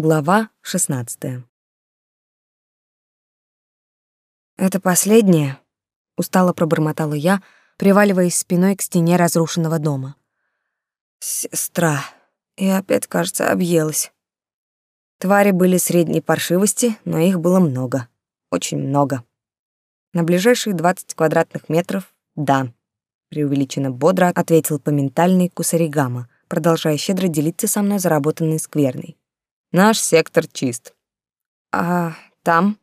Глава 16. Это последнее, устало пробормотала я, приваливаясь спиной к стене разрушенного дома. Сестра, и опять, кажется, объелась. Твари были средней паршивости, но их было много, очень много. На ближайшие 20 квадратных метров — да. Преувеличенно бодро ответил по ментальной Кусаригама, продолжая щедро делиться со мной заработанной скверной. Наш сектор чист. А там?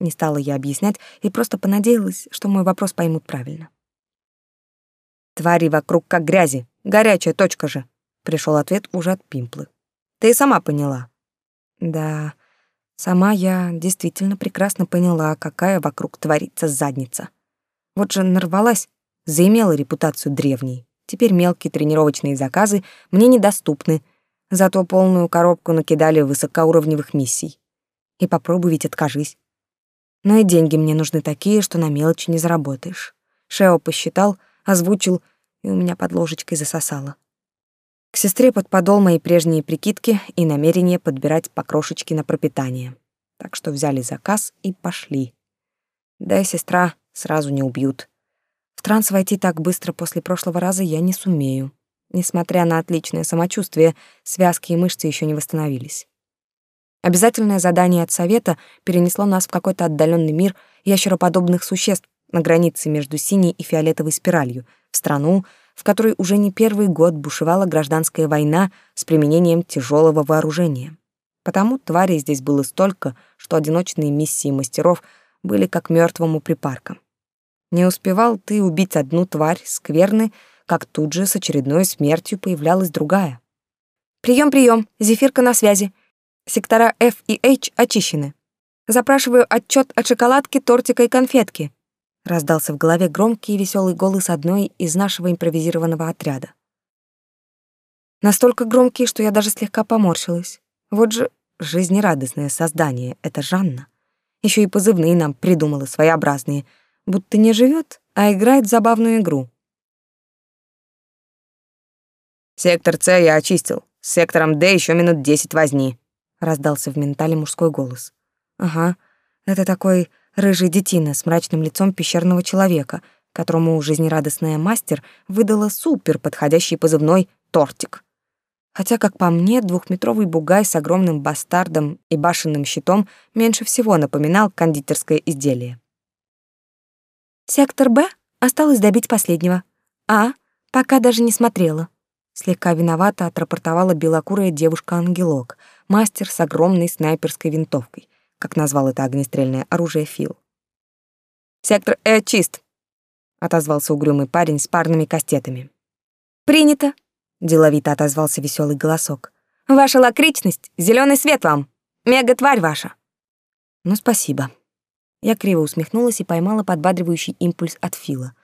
Не стала я объяснять и просто понадеялась, что мой вопрос поймут правильно. Твари вокруг как грязи, горячая точка же. Пришел ответ уже от Пимплы. Ты и сама поняла. Да, сама я действительно прекрасно поняла, какая вокруг творится задница. Вот же нарвалась, заимела репутацию древней. Теперь мелкие тренировочные заказы мне недоступны — Зато полную коробку накидали высокоуровневых миссий. И попробуй ведь откажись. Но и деньги мне нужны такие, что на мелочи не заработаешь. Шео посчитал, озвучил, и у меня под ложечкой засосало. К сестре под мои прежние прикидки и намерение подбирать покрошечки на пропитание. Так что взяли заказ и пошли. Да и сестра сразу не убьют. В транс войти так быстро после прошлого раза я не сумею. Несмотря на отличное самочувствие, связки и мышцы еще не восстановились. Обязательное задание от совета перенесло нас в какой-то отдаленный мир ящероподобных существ на границе между синей и фиолетовой спиралью, в страну, в которой уже не первый год бушевала гражданская война с применением тяжелого вооружения. Потому тварей здесь было столько, что одиночные миссии мастеров были как мертвому припарком. Не успевал ты убить одну тварь скверны, как тут же с очередной смертью появлялась другая. Прием, прием, Зефирка на связи. Сектора F и H очищены. Запрашиваю отчет от шоколадки, тортика и конфетки. Раздался в голове громкий и веселый голос одной из нашего импровизированного отряда. Настолько громкий, что я даже слегка поморщилась. Вот же жизнерадостное создание — это Жанна. Еще и позывные нам придумала своеобразные, будто не живет, а играет в забавную игру. Сектор С я очистил. С сектором Д еще минут десять возни. Раздался в ментале мужской голос. Ага, это такой рыжий детина с мрачным лицом пещерного человека, которому жизнерадостная мастер выдала супер подходящий позывной «тортик». Хотя, как по мне, двухметровый бугай с огромным бастардом и башенным щитом меньше всего напоминал кондитерское изделие. Сектор Б осталось добить последнего. А пока даже не смотрела. Слегка виновато отрапортовала белокурая девушка-ангелок, мастер с огромной снайперской винтовкой, как назвал это огнестрельное оружие Фил. «Сектор Э чист», — отозвался угрюмый парень с парными кастетами. «Принято», — деловито отозвался веселый голосок. «Ваша лакричность, зеленый свет вам! Мега-тварь ваша!» «Ну, спасибо». Я криво усмехнулась и поймала подбадривающий импульс от Фила —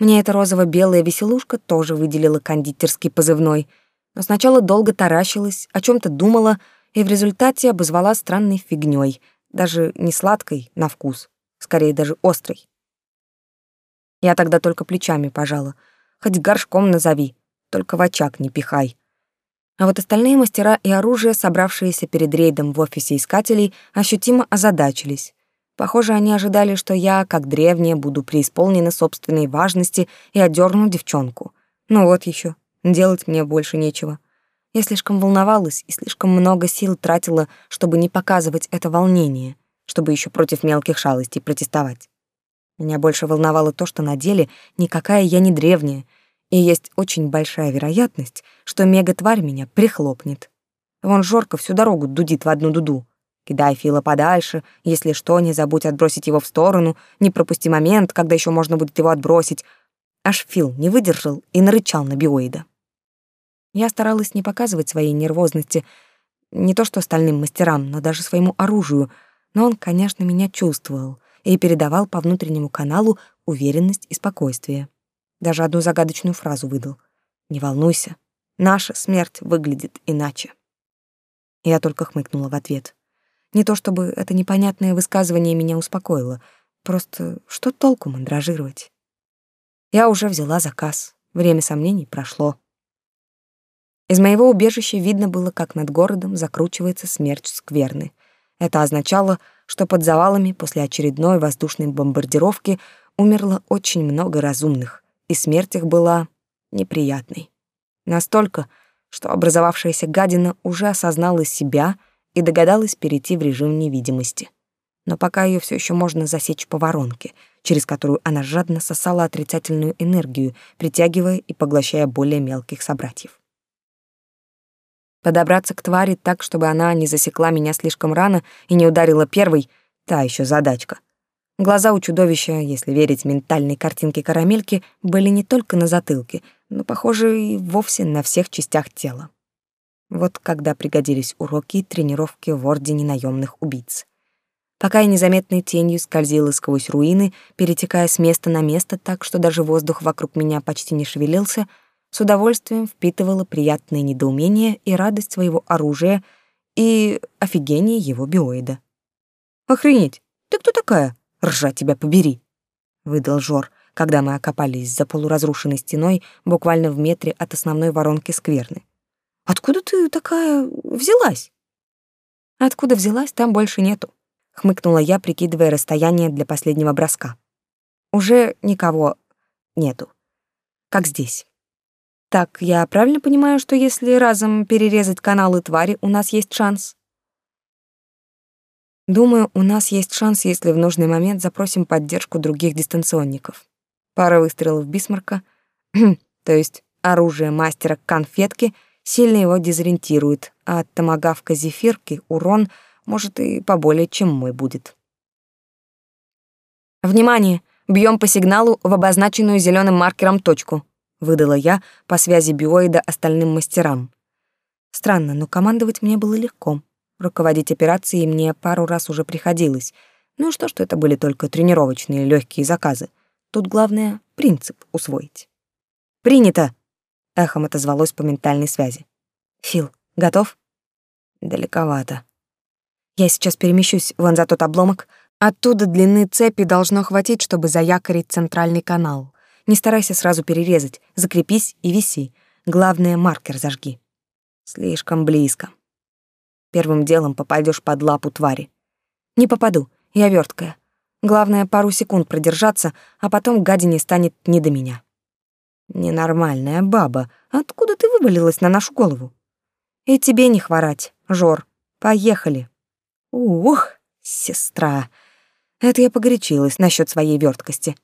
мне эта розово-белая веселушка тоже выделила кондитерский позывной, но сначала долго таращилась, о чем то думала и в результате обозвала странной фигней, даже не сладкой на вкус, скорее даже острой. Я тогда только плечами пожала. Хоть горшком назови, только в очаг не пихай. А вот остальные мастера и оружие, собравшиеся перед рейдом в офисе искателей, ощутимо озадачились. Похоже, они ожидали, что я, как древняя, буду преисполнена собственной важности и отдерну девчонку. Ну вот еще, делать мне больше нечего. Я слишком волновалась и слишком много сил тратила, чтобы не показывать это волнение, чтобы еще против мелких шалостей протестовать. Меня больше волновало то, что на деле никакая я не древняя, и есть очень большая вероятность, что мега-тварь меня прихлопнет. Вон Жорка всю дорогу дудит в одну дуду. Кидай Фила подальше, если что, не забудь отбросить его в сторону, не пропусти момент, когда еще можно будет его отбросить. Аж Фил не выдержал и нарычал на биоида. Я старалась не показывать своей нервозности, не то что остальным мастерам, но даже своему оружию, но он, конечно, меня чувствовал и передавал по внутреннему каналу уверенность и спокойствие. Даже одну загадочную фразу выдал. «Не волнуйся, наша смерть выглядит иначе». Я только хмыкнула в ответ. Не то чтобы это непонятное высказывание меня успокоило, просто что толку мандражировать? Я уже взяла заказ, время сомнений прошло. Из моего убежища видно было, как над городом закручивается смерч скверны. Это означало, что под завалами после очередной воздушной бомбардировки умерло очень много разумных, и смерть их была неприятной. Настолько, что образовавшаяся гадина уже осознала себя и догадалась перейти в режим невидимости. Но пока ее все еще можно засечь по воронке, через которую она жадно сосала отрицательную энергию, притягивая и поглощая более мелких собратьев. Подобраться к твари так, чтобы она не засекла меня слишком рано и не ударила первой — та еще задачка. Глаза у чудовища, если верить ментальной картинке карамельки, были не только на затылке, но, похоже, и вовсе на всех частях тела. Вот когда пригодились уроки и тренировки в Ордене наемных убийц. Пока я незаметной тенью скользила сквозь руины, перетекая с места на место так, что даже воздух вокруг меня почти не шевелился — с удовольствием впитывала приятное недоумение и радость своего оружия и офигение его биоида. «Охренеть! Ты кто такая? Ржа тебя побери!» — выдал Жор, когда мы окопались за полуразрушенной стеной буквально в метре от основной воронки скверны. «Откуда ты такая взялась?» «Откуда взялась, там больше нету», — хмыкнула я, прикидывая расстояние для последнего броска. «Уже никого нету. Как здесь». Так, я правильно понимаю, что если разом перерезать каналы твари, у нас есть шанс? Думаю, у нас есть шанс, если в нужный момент запросим поддержку других дистанционников. Пара выстрелов Бисмарка, то есть оружие мастера конфетки, сильно его дезориентирует, а от томагавка зефирки урон, может, и поболее, чем мой будет. Внимание! Бьем по сигналу в обозначенную зеленым маркером точку выдала я по связи биоида остальным мастерам. Странно, но командовать мне было легко. Руководить операцией мне пару раз уже приходилось. Ну и что, что это были только тренировочные легкие заказы. Тут главное — принцип усвоить. «Принято!» — эхом отозвалось по ментальной связи. «Фил, готов?» «Далековато». «Я сейчас перемещусь вон за тот обломок. Оттуда длины цепи должно хватить, чтобы заякорить центральный канал. Не старайся сразу перерезать, закрепись и виси. Главное, маркер зажги. Слишком близко. Первым делом попадешь под лапу твари. Не попаду, я верткая. Главное, пару секунд продержаться, а потом гадине станет не до меня. Ненормальная баба, откуда ты вывалилась на нашу голову? И тебе не хворать, Жор. Поехали. Ух, сестра. Это я погорячилась насчет своей верткости.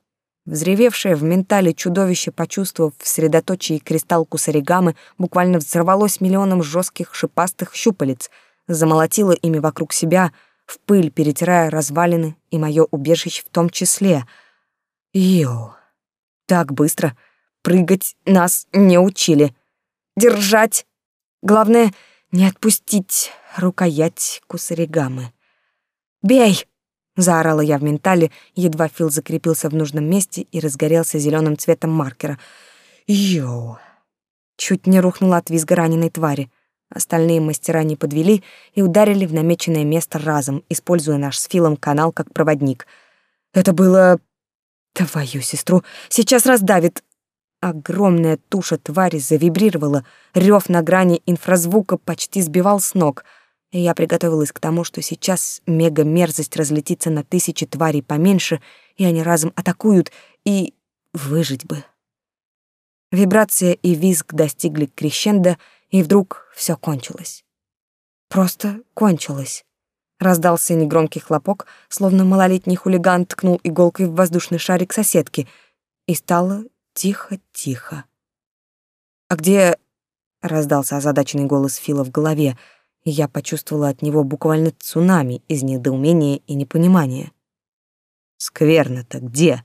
Взревевшее в ментале чудовище, почувствовав в средоточии кристалл кусаригамы, буквально взорвалось миллионом жестких шипастых щупалец, замолотило ими вокруг себя, в пыль перетирая развалины и мое убежище в том числе. Йоу, так быстро. Прыгать нас не учили. Держать. Главное, не отпустить рукоять кусаригамы. «Бей!» Заорала я в ментале, едва Фил закрепился в нужном месте и разгорелся зеленым цветом маркера. Йоу! Чуть не рухнула от визга раненой твари. Остальные мастера не подвели и ударили в намеченное место разом, используя наш с Филом канал как проводник. Это было... Твою сестру сейчас раздавит. Огромная туша твари завибрировала, рев на грани инфразвука почти сбивал с ног — и я приготовилась к тому, что сейчас мега-мерзость разлетится на тысячи тварей поменьше, и они разом атакуют, и выжить бы. Вибрация и визг достигли крещенда, и вдруг все кончилось. Просто кончилось. Раздался негромкий хлопок, словно малолетний хулиган ткнул иголкой в воздушный шарик соседки, и стало тихо-тихо. «А где...» — раздался озадаченный голос Фила в голове — и я почувствовала от него буквально цунами из недоумения и непонимания. «Скверно-то где?»